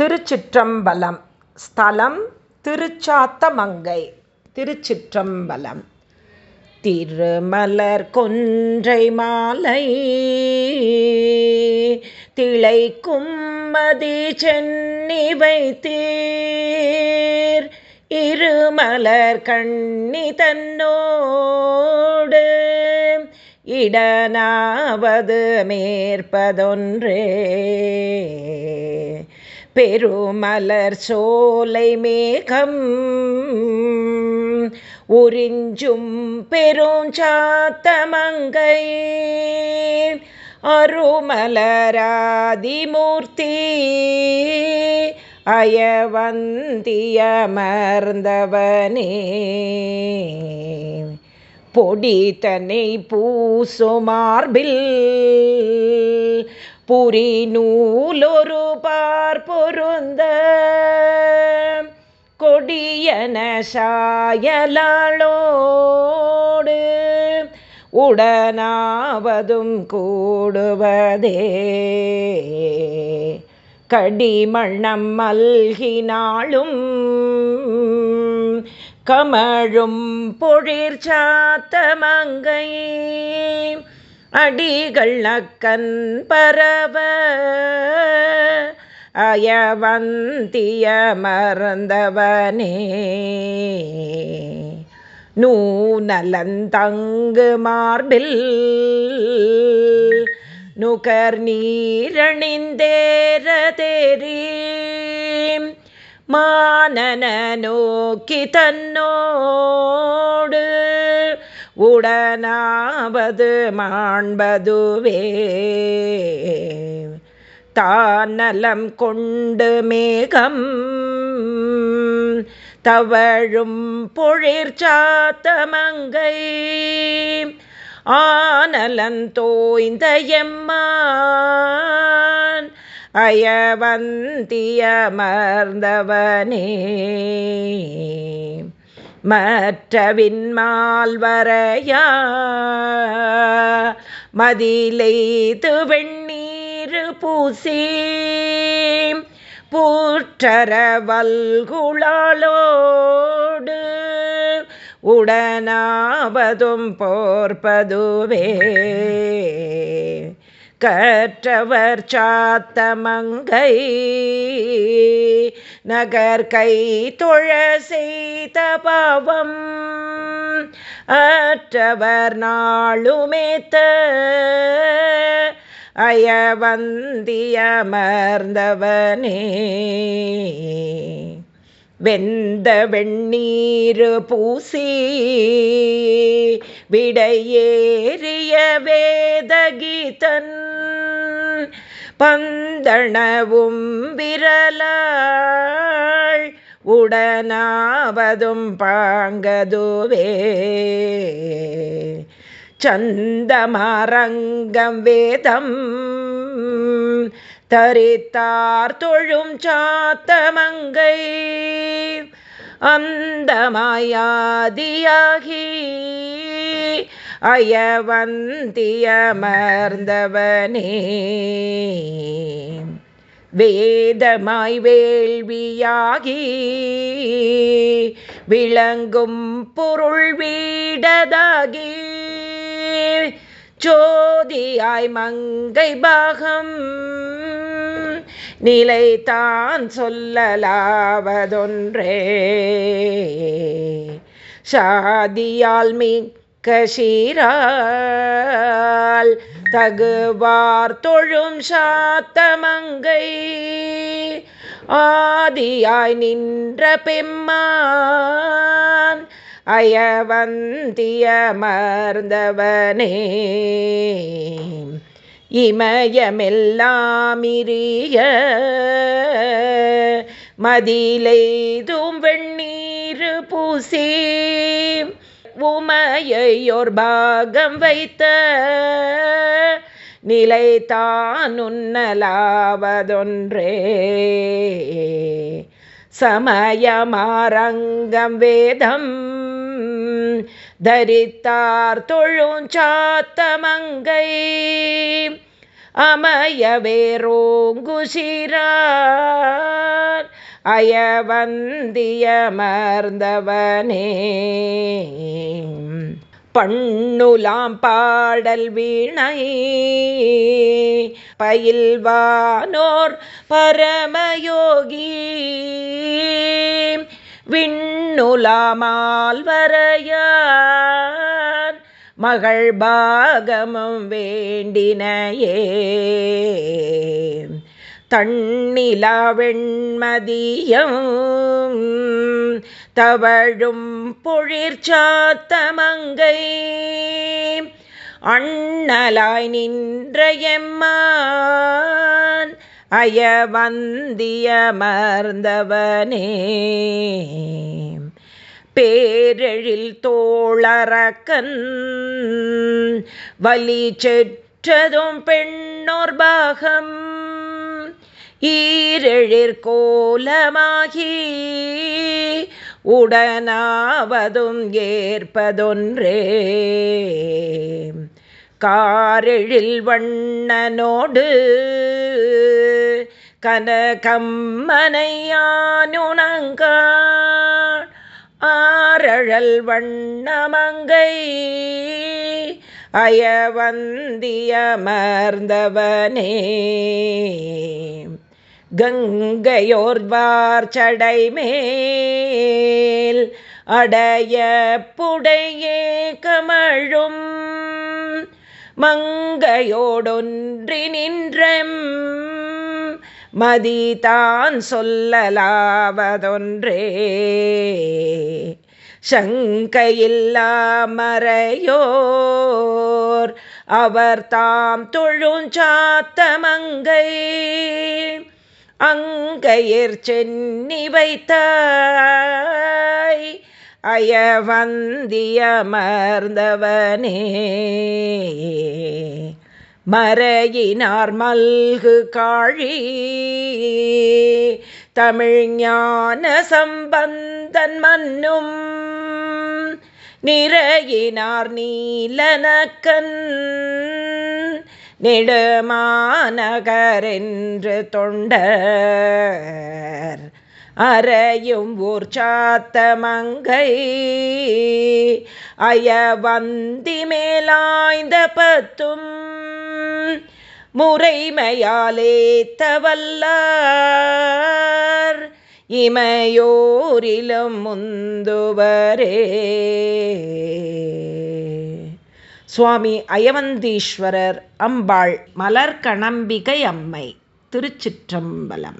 திருச்சிற்றம்பலம். ஸ்தலம் திருச்சாத்தமங்கை. திருச்சிற்றம்பலம். திருமலர் கொன்றை மாலை. திளைக்கும் மதி சென்னி வைத்தீர். இருமலர் கண்ணி தன்னோடு. இடனாவது மேற்பதொன்றே. பெருமலர் சோலை மேகம் உறிஞ்சும் பெருஞ்சாத்தமங்கை. அருமலராதிமூர்த்தி அயவந்தியமர்ந்தவனே. பொடி தன்னை பூசுமார்பில் புரி நூலொரு பார் பொருந்த. கொடியன சாயலாளோடு உடனாவதும் கூடுவதே. கடிமண்ணம் மல்கினாலும் கமழும் பொழிற் சாத்தமங்கை அடிகள் நக்கன் பரவ. அயவந்திய மறந்தவனே. நூநலந்தங்கு மார்பில் நுகர் நீரணிந்தேர தேரி மானன நோக்கி தன்னோடு உடனாவது மாண்பதுவே. தானலம் கொண்டு மேகம் தவழும் பொழிற்சாத்தமங்கை ஆனலந்தோய்ந்த எம்மான் அயவந்தியமர்ந்தவனே. மற்றவின்மால் வரையா மதிலைத்து வெண்ணீர் பூசி பூற்றரவல்குளாலோடு உடனாவதும் போர்பதுவே. கற்றவர் சாத்தமங்கை நகர் கை தொழ செய்த பாவம் அற்றவர் நாளுமேத்த அயவந்தியமர்ந்தவனே. வெந்த வெண்ணீர் பூசி விடையேறிய வேதகீதன் பந்தணவும் விரலாள் உடனாவதும் பாங்கதுவே. சந்தமரங்கம் வேதம் தரித்தார் தொழும் சாத்தமங்கை. அந்த மாயாதியாகி அயவந்தியமர்ந்தவனே. வேதமாய் வேள்வியாகி விளங்கும் பொருள் வீடதாகி ஜோதியாய் மங்கை பாகம் நிலைத்தான் சொல்லலாவதொன்றே. சாதியால் மிக்க சீரால் தகுவார் தொழும் சாத்தமங்கை. ஆதியாய் நின்ற பெம்மான் அயவந்தியமர்ந்தவனே. இமயமெல்லாமிரிய. மதிலைதும் வெண்ணீர் பூசி உமையொர் பாகம் வைத்த. நிலைத்தான் உன்னலாவதொன்றே. சமயமாரங்கம் வேதம் தரித்தார் தொழும் சாத்தமங்கை. அமயவேரோங்குசிரார் அயவந்தியமர்ந்தவனே. பண்ணுலாம் பாடல் வீணை பயில்வானோர் பரமயோகி. விண்ணுலாமால் வரையான் மகள் பாகமும் வேண்டினையே. தண்ணிலா வெண்மதியம் தவழும் பொழிற்சாத்தமங்கை அண்ணலாய் நின்ற எம்மான் அயவந்தியமர்ந்தவனே. பேரெழில் தோழறக்கன் வலி செற்றதும் பெண்ணோர் பாகம். ஈரெழிற்கோலமாகி உடனாவதும் ஏற்பதொன்றே. காரெழில் வண்ணனோடு கனகம்மனையானுணங்க ஆரழல் வண்ணமங்கை அயவந்தியமர்ந்தவனே. கங்கையோர்வார் சடைமேல் அடைய புடையே கமழும் மங்கையோடொன்றி நின்றம் மதிதான் சொல்லலாவதொன்றே. சங்கையில்லாமறையோர் அவர் தாம் தொழுஞ்சாத்தமங்கை அங்கையிற் சென்னி வைத்தாய் அயவந்தியமர்ந்தவனே. மறையினார் மல்கு காழி. தமிழ் ஞான சம்பந்தன் மன்னும் நிறையினார் நீலனக்கன் நெடுமாநகரென்று தொண்டர் அறையும் ஊர் சாத்த சாத்தமங்கை அயவந்தி மேலாய்ந்த பத்தும் முறைமையாலே தவல்லார். இமையோரிலும் முந்துவரே. சுவாமி அயவந்தீஸ்வரர் அம்பாள் மலர்கணம்பிகை அம்மை திருச்சிற்றம்பலம்.